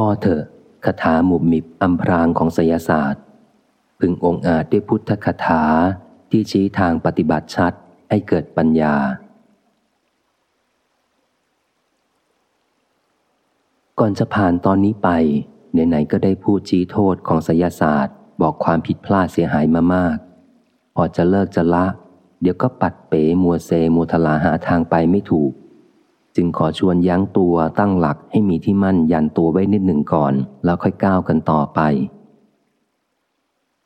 พ่อเถอะคาถาหมุบมิบอำพรางของศยศาสตร์ พึงองอาจด้วยพุทธคาถาที่ชี้ทางปฏิบัติชัดให้เกิดปัญญา ก่อนจะผ่านตอนนี้ไปไหนๆก็ได้พูดชี้โทษของศยศาสตร์ บอกความผิดพลาดเสียหายมามาก พอจะเลิกจะละ เดี๋ยวก็ปัดเป๋มัวเซมัวทลาหาทางไปไม่ถูก จึงขอชวนยั้งตัวตั้งหลักให้มีที่มั่นยันตัวไว้นิดหนึ่งก่อน แล้วค่อยก้าวกันต่อไป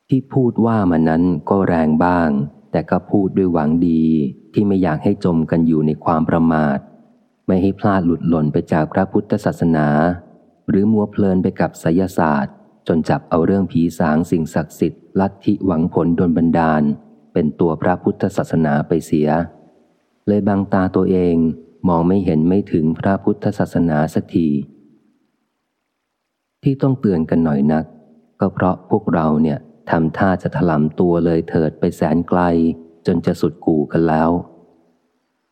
ที่พูดว่ามานั้นก็แรงบ้าง แต่ก็พูดด้วยหวังดีที่ไม่อยากให้จมกันอยู่ในความประมาท ไม่ให้พลาดหลุดหล่นไปจากพระพุทธศาสนา หรือมัวเพลินไปกับไสยศาสตร์ จนจับเอาเรื่องผีสางสิ่งศักดิ์สิทธิ์ลัทธิหวังผลดลบันดาล เป็นตัวพระพุทธศาสนาไปเสีย เลยบังตาตัวเอง มองไม่เห็นไม่ถึงพระพุทธศาสนาสักที ที่ต้องเตือนกันหน่อยนัก ก็เพราะพวกเราเนี่ยทำท่าจะถลำตัวเลยเถิดไปแสนไกล จนจะสุดกู่กันแล้ว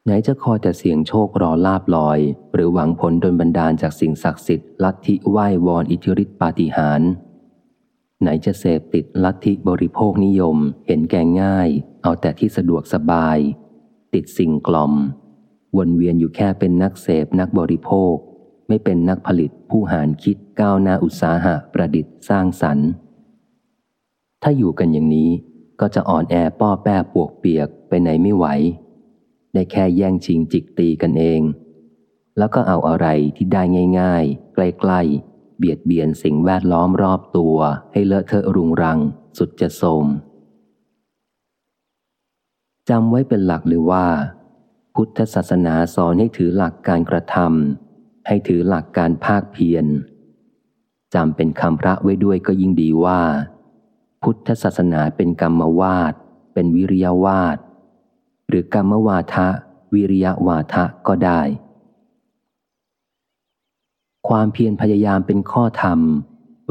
ไหนจะคอยแต่เสียงโชครอลาบลอย หรือหวังผลดนบันดาลจากสิ่งศักดิ์สิทธิ์ลัทธิไหว้วอนอิทธิฤทธิปาฏิหาริย์ไหนจะเสพติดลัทธิบริโภคนิยม เห็นแก่ง่าย เอาแต่ที่สะดวกสบาย ติดสิ่งกล่อม วนเวียนอยู่แค่เป็นนักเสพนักบริโภค ไม่เป็นนักผลิตผู้หารคิดก้าวหน้าอุตสาหะประดิษฐ์สร้างสรรค์ ถ้าอยู่กันอย่างนี้ก็จะอ่อนแอป้อแป้ปวกเปียกไปไหนไม่ไหว ได้แค่แย่งชิงจิกตีกันเอง แล้วก็เอาอะไรที่ได้ง่ายๆ ใกล้ๆ เบียดเบียนสิ่งแวดล้อมรอบตัวให้เลอะเทอะรุงรัง สุดจะโทมจำไว้เป็นหลักเลยว่า พุทธศาสนาสอนให้ถือหลักการกระทำให้ถือหลักการภาคเพียรจำเป็นคำพระไว้ด้วยก็ยิ่งดีว่า พุทธศาสนาเป็นกรรมวาดเป็นวิริยวาดหรือกรรมวาทะ วิริยวาทะก็ได้ ความเพียรพยายามเป็นข้อธรรม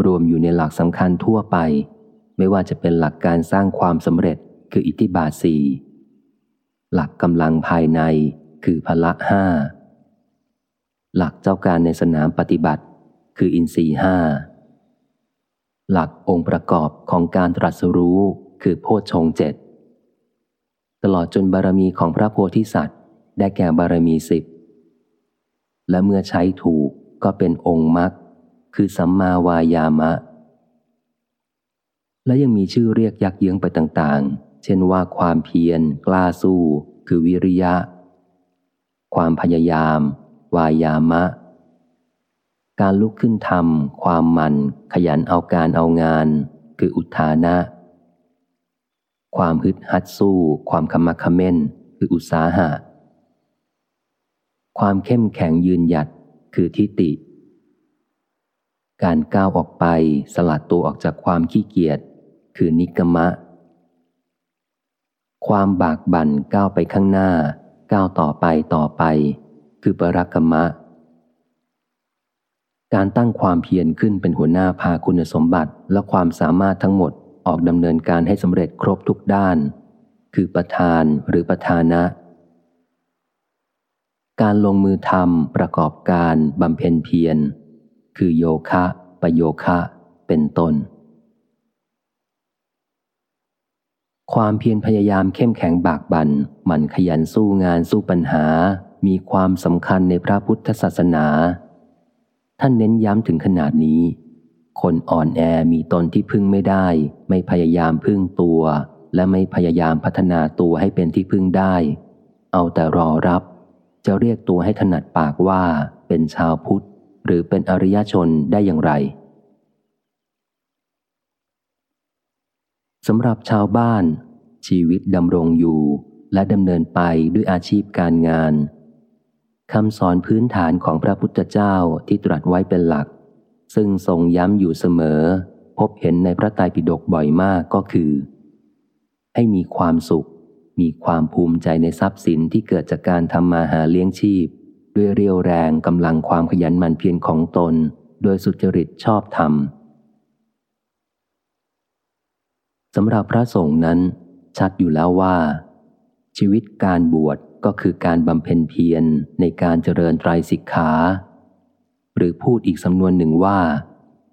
รวมอยู่ในหลักสำคัญทั่วไป ไม่ว่าจะเป็นหลักการสร้างความสำเร็จคืออิทธิบาทสี่ หลักกำลังภายในคือพละห้า หลักเจ้าการในสนามปฏิบัติ คืออินทรีห้า หลักองค์ประกอบของการตรัสรู้คือโพชฌงเจ็ด ตลอดจนบารมีของพระโพธิสัตว์ ได้แก่บารมีสิบ และเมื่อใช้ถูกก็เป็นองค์มรรคคือสัมมาวายามะ และยังมีชื่อเรียกยักเยื้องไปต่างๆ เช่นว่าความเพียร กล้าสู้ คือวิริยะ ความพยายาม วายามะ การลุกขึ้นทำความมัน ขยันเอาการเอางาน คืออุทานะ ความฮึดฮัดสู้ ความขมักขม้น คืออุตสาหะ ความเข้มแข็งยืนหยัด คือทิฏฐิการก้าวออกไปสลัดตัวออกจากความขี้เกียจ คือนิกมะ ความบากบั่นก้าวไปข้างหน้า ก้าวต่อไปต่อไป คือปรักกมะ การตั้งความเพียรขึ้นเป็นหัวหน้าพาคุณสมบัติและความสามารถทั้งหมดออกดำเนินการให้สำเร็จครบทุกด้าน คือประธานหรือประธานะ การลงมือทำประกอบการบำเพ็ญเพียรคือโยคะ ประโยคะ เป็นต้น ความเพียรพยายามเข้มแข็งบากบัน่นหมั่นขยันสู้งานสู้ปัญหา มีความสำคัญในพระพุทธศาสนา ท่านเน้นย้ำถึงขนาดนี้ คนอ่อนแอมีตนที่พึ่งไม่ได้ ไม่พยายามพึ่งตัว และไม่พยายามพัฒนาตัวให้เป็นที่พึ่งได้ เอาแต่รอรับ จะเรียกตัวให้ถนัดปากว่าเป็นชาวพุทธ หรือเป็นอริยชนได้อย่างไร สำหรับชาวบ้าน ชีวิตดำรงอยู่และดำเนินไปด้วยอาชีพการงานคำสอนพื้นฐานของพระพุทธเจ้าที่ตรัสไว้เป็นหลัก ซึ่งทรงย้ำอยู่เสมอ พบเห็นในพระไตรปิฎกบ่อยมากก็คือ ให้มีความสุข มีความภูมิใจในทรัพย์สินที่เกิดจากการทำมาหาเลี้ยงชีพ ด้วยเรียวแรงกำลังความขยันหมั่นเพียรของตน โดยสุจริตชอบธรรม สำหรับพระสงฆ์นั้น ชัดอยู่แล้วว่า ชีวิตการบวชก็คือการบำเพ็ญเพียรในการเจริญไตรสิกขา หรือพูดอีกสำนวนหนึ่งว่า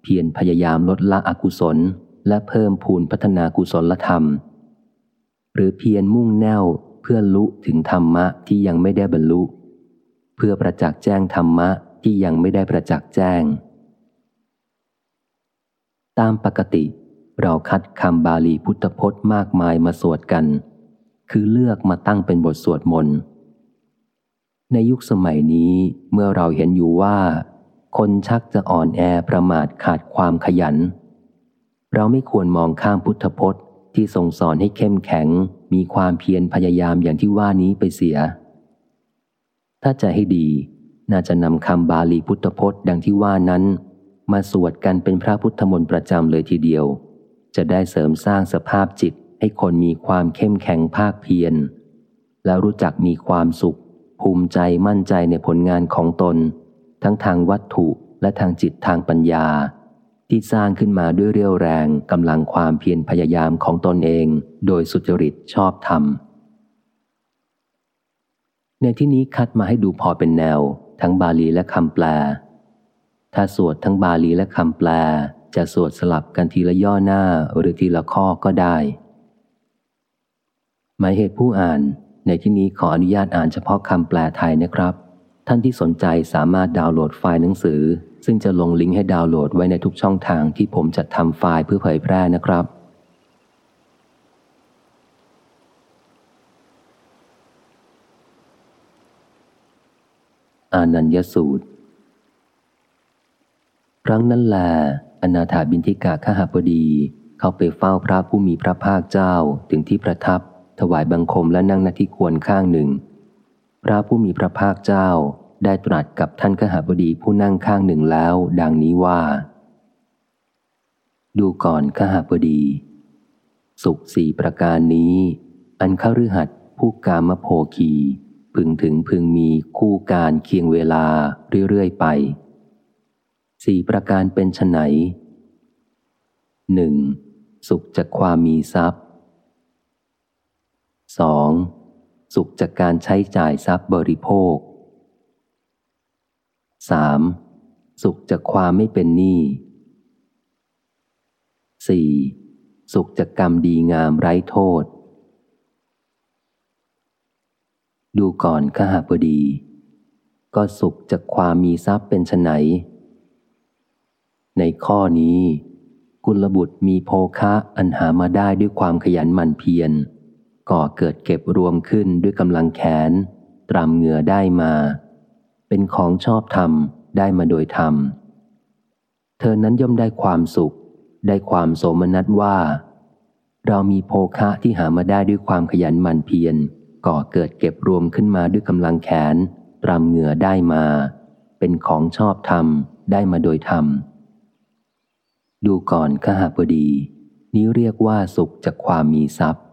เพียรพยายามลดละอกุศล และเพิ่มพูนพัฒนากุศลธรรม หรือเพียรมุ่งแน่วเพื่อลุถึงธรรมะที่ยังไม่ได้บรรลุ เพื่อประจักษ์แจ้งธรรมะที่ยังไม่ได้ประจักษ์แจ้ง ตามปกติ เราคัดคำบาลีพุทธพจน์มากมายมาสวดกัน คือเลือกมาตั้งเป็นบทสวดมนต์ในยุคสมัยนี้เมื่อเราเห็นอยู่ว่า คนชักจะอ่อนแอประมาทขาดความขยัน เราไม่ควรมองข้ามพุทธพจน์ที่ทรงสอนให้เข้มแข็ง มีความเพียรพยายามอย่างที่ว่านี้ไปเสีย ถ้าจะให้ดี น่าจะนำคำบาลีพุทธพจน์ดังที่ว่านั้น มาสวดกันเป็นพระพุทธมนต์ประจำเลยทีเดียว จะได้เสริมสร้างสภาพจิตให้คนมีความเข้มแข็งภาคเพียร แล้วรู้จักมีความสุข ภูมิใจมั่นใจในผลงานของตน ทั้งทางวัตถุและทางจิตทางปัญญา ที่สร้างขึ้นมาด้วยเรี่ยวแรงกำลังความเพียรพยายามของตนเอง โดยสุจริตชอบธรรม ในที่นี้คัดมาให้ดูพอเป็นแนว ทั้งบาลีและคำแปล ถ้าสวดทั้งบาลีและคำแปล จะสวดสลับกันทีละย่อหน้าหรือทีละข้อก็ได้ หมายเหตุผู้อ่านในที่นี้ขออนุญาตอ่านเฉพาะคำแปลไทยนะครับ ท่านที่สนใจสามารถดาวน์โหลดไฟล์หนังสือ ซึ่งจะลงลิงก์ให้ดาวน์โหลดไว้ในทุกช่องทางที่ผมจัดทำไฟล์เพื่อเผยแพร่นะครับ อานัญญสูตร ครั้งนั้นแล อนาถาบินทิกาขหบดีเข้าไปเฝ้าพระผู้มีพระภาคเจ้าถึงที่ประทับ ถวายบังคมและนั่งนาที่ควรข้างหนึ่ง พระผู้มีพระภาคเจ้าได้ตรัสกับท่านขหบดีผู้นั่งข้างหนึ่งแล้ว ดังนี้ว่า ดูก่อนขหบดี สุขสี่ประการนี้ อันเข้าฤหัสผู้กามโภคี พึงถึงพึงมีคู่การเคียงเวลาเรื่อยๆไป สี่ประการเป็นไฉนหนึ่งสุขจากความมีทรัพย์ 2. สุขจากการใช้จ่ายทรัพย์บริโภค 3. สุขจากความไม่เป็นหนี้ 4. สุขจากกรรมดีงามไร้โทษ ดูก่อนขหาพดี ก็สุขจากความมีทรัพย์เป็นไฉน ในข้อนี้ กุลบุตรมีโภคะอันหามาได้ด้วยความขยันหมั่นเพียรก่อเกิดเก็บรวมขึ้นด้วยกำลังแขน ตรำเหงื่อได้มา เป็นของชอบธรรมได้มาโดยธรรม เธอนั้นย่อมได้ความสุข ได้ความโสมนัสว่า เรามีโภคะที่หามาได้ด้วยความขยันหมั่นเพียรก่อเกิดเก็บรวมขึ้นมาด้วยกำลังแขน ตรำเหงื่อได้มา เป็นของชอบธรรมได้มาโดยธรรม ดูก่อนขหาพดี นี้เรียกว่าสุขจากความมีทรัพย์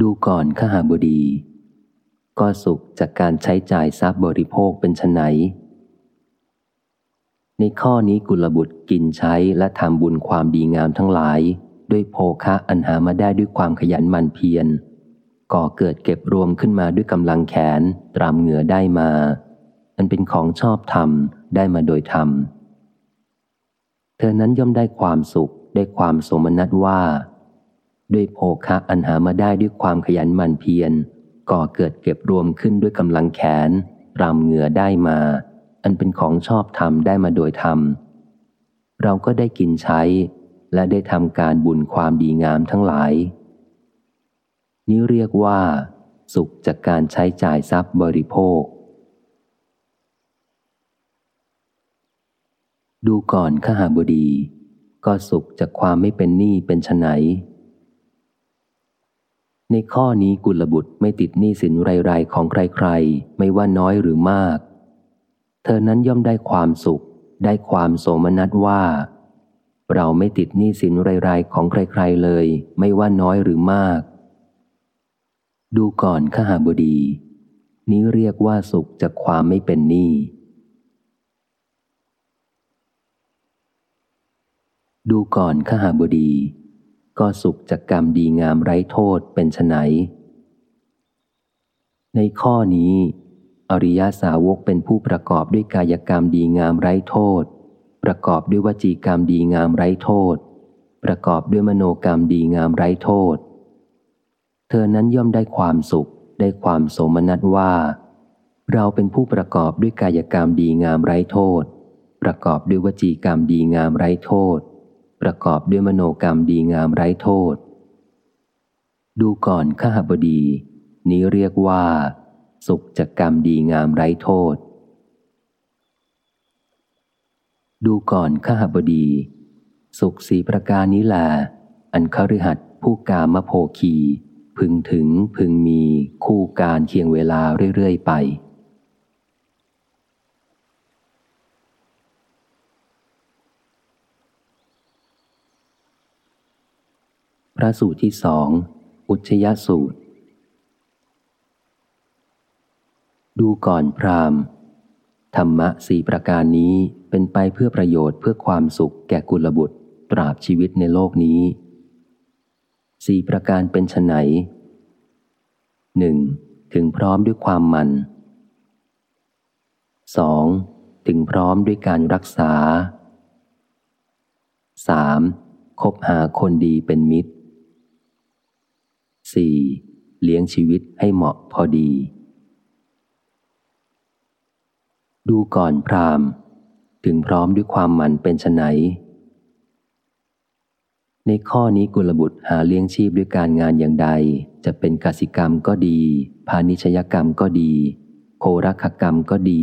ดูก่อนขหาบดี ก็สุขจากการใช้จ่ายทรัพย์บริโภคเป็นชนไหน ในข้อนี้กุลบุตรกินใช้และทำบุญความดีงามทั้งหลาย ด้วยโภคะอันหามาได้ด้วยความขยันหมั่นเพียรก่อเกิดเก็บรวมขึ้นมาด้วยกำลังแขนตรามเหงื่อได้มา อันเป็นของชอบธรรมได้มาโดยธรรม เธอนั้นย่อมได้ความสุขได้ความสมนัตว่า ด้วยโภคะอันหามาได้ด้วยความขยันหมั่นเพียรก่อเกิดเก็บรวมขึ้นด้วยกำลังแขนรำเหงื่อได้มา อันเป็นของชอบธรรมได้มาโดยธรรม เราก็ได้กินใช้ และได้ทำการบุญความดีงามทั้งหลาย นี้เรียกว่า สุขจากการใช้จ่ายทรัพย์บริโภค ดูก่อนขหาบดี ก็สุขจากความไม่เป็นหนี้เป็นไฉนในข้อนี้กุลบุตรไม่ติดหนี้สินไรๆของใครๆ ไม่ว่าน้อยหรือมาก เธอนั้นย่อมได้ความสุข ได้ความโสมนัสว่า เราไม่ติดหนี้สินไรๆของใครๆเลย ไม่ว่าน้อยหรือมาก ดูก่อนขหาบดี นี้เรียกว่าสุขจากความไม่เป็นหนี้ ดูก่อนขหาบดี ก็สุขจากกรรมดีงามไร้โทษเป็นไนในข้อนี้ อริยาสาวกเป็นผู้ประกอบด้วยกายกรรมดีงามไร้โทษ ประกอบด้วยวจีกรรมดีงามไร้โทษ ประกอบด้วยมโนกรรมดีงามไร้โทษ เธอนั้นย่อมได้ความสุขได้ความโสมนัสว่า เราเป็นผู้ประกอบด้วยกายกรรมดีงามไร้โทษ ประกอบด้วยวจีกรรมดีงามไร้โทษ ประกอบด้วยมโนกรรมดีงามไร้โทษ ดูก่อนข้าบดี นี้เรียกว่า สุขจากกรรมดีงามไร้โทษ ดูก่อนข้าบดี สุขสีประการนี้แหละอันคฤหัสผู้กามโภคี พึงถึงพึงมีคู่การเคียงเวลาเรื่อยๆไป พ ระสูตรที่สอง อุชยสูตร ดูก่อนพรามธรรมะสี่ประการนี้เป็นไปเพื่อประโยชน์เพื่อความสุขแก่กุลบุตรตราบชีวิตในโลกนี้สี่ประการเป็นไฉนหนึ่งถึงพร้อมด้วยความมันสองถึงพร้อมด้วยการรักษาสามคบหาคนดีเป็นมิตร สี่เลี้ยงชีวิตให้เหมาะพอดี ดูก่อนพรามถึงพร้อมด้วยความหมั่นเป็นไฉนในข้อนี้กุลบุตรหาเลี้ยงชีพด้วยการงานอย่างใด จะเป็นกสิกรรมก็ดี พาณิชยกรรมก็ดี โครักกรรมก็ดี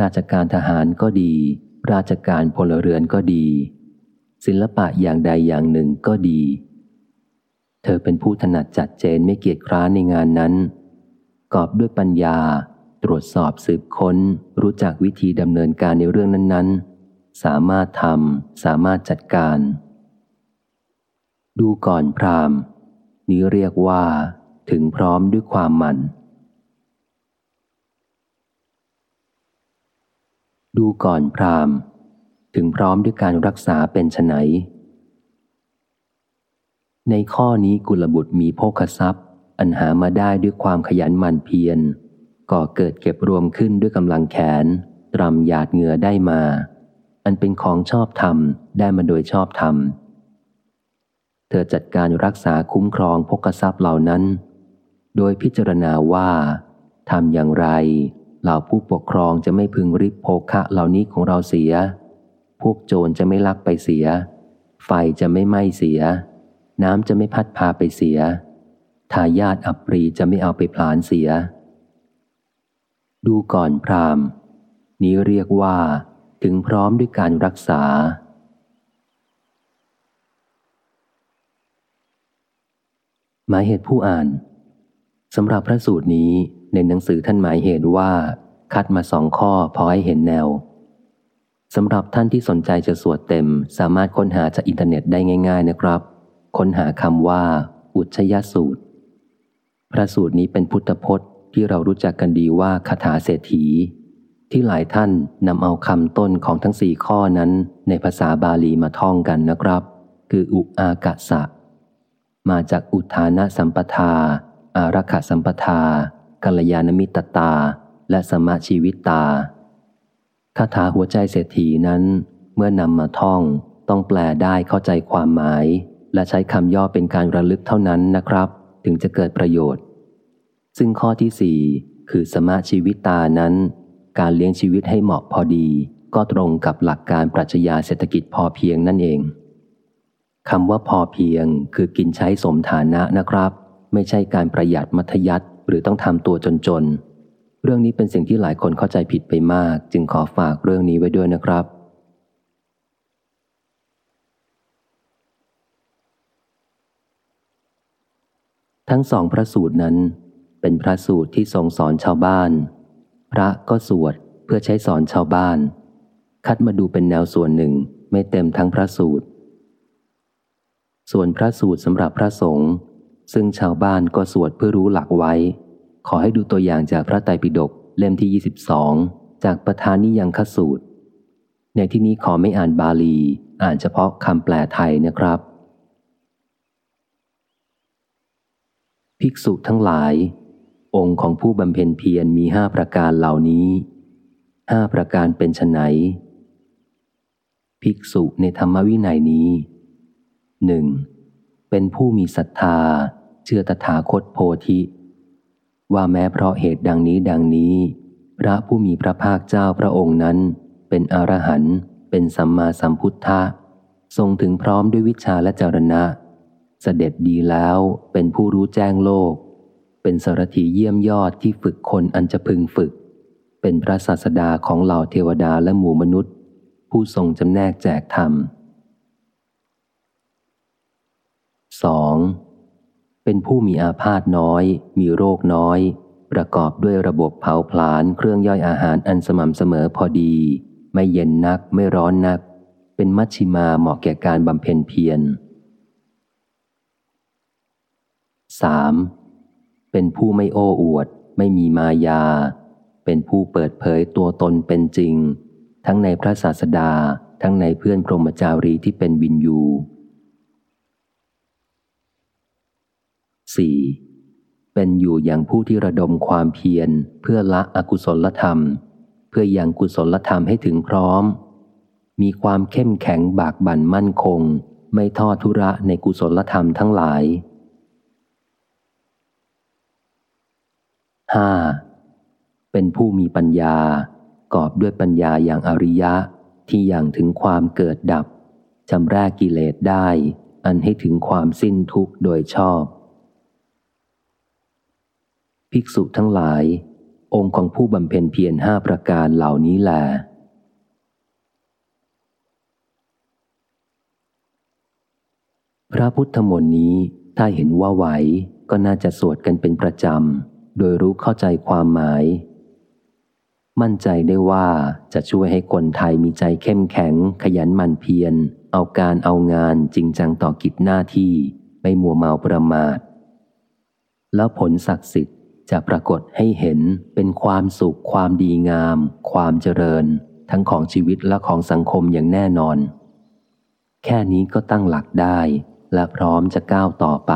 ราชการทหารก็ดี ราชการพลเรือนก็ดี ศิลปะอย่างใดอย่างหนึ่งก็ดี เธอเป็นผู้ถนัดจัดเจนไม่เกียจคร้านในงานนั้น กอบด้วยปัญญา ตรวจสอบสืบค้น รู้จักวิธีดำเนินการในเรื่องนั้น ๆ สามารถทำสามารถจัดการ ดูก่อนพรามนี้เรียกว่า ถึงพร้อมด้วยความมันดูก่อนพรามถึงพร้อมด้วยการรักษาเป็นไฉน ในข้อนี้กุลบุตรมีโภคทรัพย์ อันหามาได้ด้วยความขยันหมั่นเพียรก่อเกิดเก็บรวมขึ้นด้วยกำลังแขน ตรำหยาดเหงื่อได้มา อันเป็นของชอบธรรม ได้มาโดยชอบธรรม เธอจัดการรักษาคุ้มครองพกทรัพย์เหล่านั้น โดยพิจารณาว่าทำอย่างไร เหล่าผู้ปกครองจะไม่พึงริบโภคะเหล่านี้ของเราเสีย พวกโจรจะไม่ลักไปเสีย ไฟจะไม่ไหม้เสีย น้ำจะไม่พัดพาไปเสีย ทายาทอับปรีจะไม่เอาไปพลานเสีย ดูก่อนพรามนี้เรียกว่า ถึงพร้อมด้วยการรักษา หมายเหตุผู้อ่านสำหรับพระสูตรนี้ในหนังสือท่านหมายเหตุว่า คัดมาสองข้อพอให้เห็นแนวสำหรับท่านที่สนใจจะสวดเต็ม สามารถค้นหาจากอินเทอร์เน็ตได้ง่าย ๆนะครับ ค้นหาคำว่า อุชยสูตร พระสูตรนี้เป็นพุทธพจน์ที่เรารู้จักกันดีว่าคาถาเศรษฐี ที่หลายท่านนำเอาคำต้นของทั้งสี่ข้อนั้นในภาษาบาลีมาท่องกันนะครับ คืออุอากาสะ มาจากอุทานะสัมปทา อารักขสัมปทากัลยาณมิตตา และสมาชีวิตตาคาถาหัวใจเศรษฐีนั้น เมื่อนำมาท่องต้องแปลได้เข้าใจความหมาย และใช้คำย่อเป็นการระลึกเท่านั้นนะครับ ถึงจะเกิดประโยชน์ ซึ่งข้อที่สี่คือสมาชีวิตตานั้น การเลี้ยงชีวิตให้เหมาะพอดี ก็ตรงกับหลักการปรัชญาเศรษฐกิจพอเพียงนั่นเองคำว่าพอเพียงคือกินใช้สมฐานะนะครับ ไม่ใช่การประหยัดมัธยัติหรือต้องทำตัวจนๆเรื่องนี้เป็นสิ่งที่หลายคนเข้าใจผิดไปมาก จึงขอฝากเรื่องนี้ไว้ด้วยนะครับ ทั้งสองพระสูตรนั้น เป็นพระสูตรที่ทรงสอนชาวบ้าน พระก็สวดเพื่อใช้สอนชาวบ้าน คัดมาดูเป็นแนวส่วนหนึ่งไม่เต็มทั้งพระสูตร ส่วนพระสูตรสำหรับพระสงฆ์ซึ่งชาวบ้านก็สวดเพื่อรู้หลักไว้ ขอให้ดูตัวอย่างจากพระไตรปิฎกเล่มที่ 22 จากประธานนิยังคสูตร ในที่นี้ขอไม่อ่านบาลี อ่านเฉพาะคำแปลไทยนะครับ ภิกษุทั้งหลาย องค์ของผู้บำเพ็ญเพียรมีห้าประการเหล่านี้ห้าประการเป็นไนภิกษุในธรรมวินัยนี้หนึ่งเป็นผู้มีศรัทธา เชื่อตถาคตโพธิ ว่าแม้เพราะเหตุดังนี้ดังนี้ พระผู้มีพระภาคเจ้าพระองค์นั้น เป็นอรหันต์เป็นสัมมาสัมพุทธะทรงถึงพร้อมด้วยวิชาและจรณะ เสด็จดีแล้วเป็นผู้รู้แจ้งโลก เป็นสารถีเยี่ยมยอดที่ฝึกคนอันจะพึงฝึก เป็นพระศาสดาของเหล่าเทวดาและหมู่มนุษย์ ผู้ทรงจำแนกแจกธรรม 2. เป็นผู้มีอาพาธน้อย มีโรคน้อย ประกอบด้วยระบบเผาผลาญเครื่องย่อยอาหารอันสม่ำเสมอพอดี ไม่เย็นนักไม่ร้อนนัก เป็นมัชชิมาเหมาะแก่การบำเพ็ญเพียร 3. เป็นผู้ไม่โอ้อวด ไม่มีมายา เป็นผู้เปิดเผยตัวตนเป็นจริง ทั้งในพระศาสดา ทั้งในเพื่อนพรหมจารีที่เป็นวินยู 4. เป็นอยู่อย่างผู้ที่ระดมความเพียร เพื่อละอกุศลธรรม เพื่อยังกุศลธรรมให้ถึงพร้อม มีความเข้มแข็งบากบั่นมั่นคง ไม่ทอดทุระในกุศลธรรมทั้งหลาย 5. เป็นผู้มีปัญญากอบด้วยปัญญาอย่างอริยะที่อย่างถึงความเกิดดับจำแรกกิเลสได้ อันให้ถึงความสิ้นทุกข์โดยชอบ ภิกษุทั้งหลาย องค์ของผู้บำเพ็ญเพียรห้าประการเหล่านี้แหลพระพุทธมนต์นี้ถ้าเห็นว่าไหวก็น่าจะสวดกันเป็นประจำ โดยรู้เข้าใจความหมาย มั่นใจได้ว่าจะช่วยให้คนไทยมีใจเข้มแข็ง ขยันหมั่นเพียร เอาการเอางานจริงจังต่อกิจหน้าที่ ไม่มัวเมาประมาท แล้วผลศักดิ์สิทธิ์จะปรากฏให้เห็นเป็นความสุข ความดีงาม ความเจริญ ทั้งของชีวิตและของสังคมอย่างแน่นอน แค่นี้ก็ตั้งหลักได้และพร้อมจะก้าวต่อไป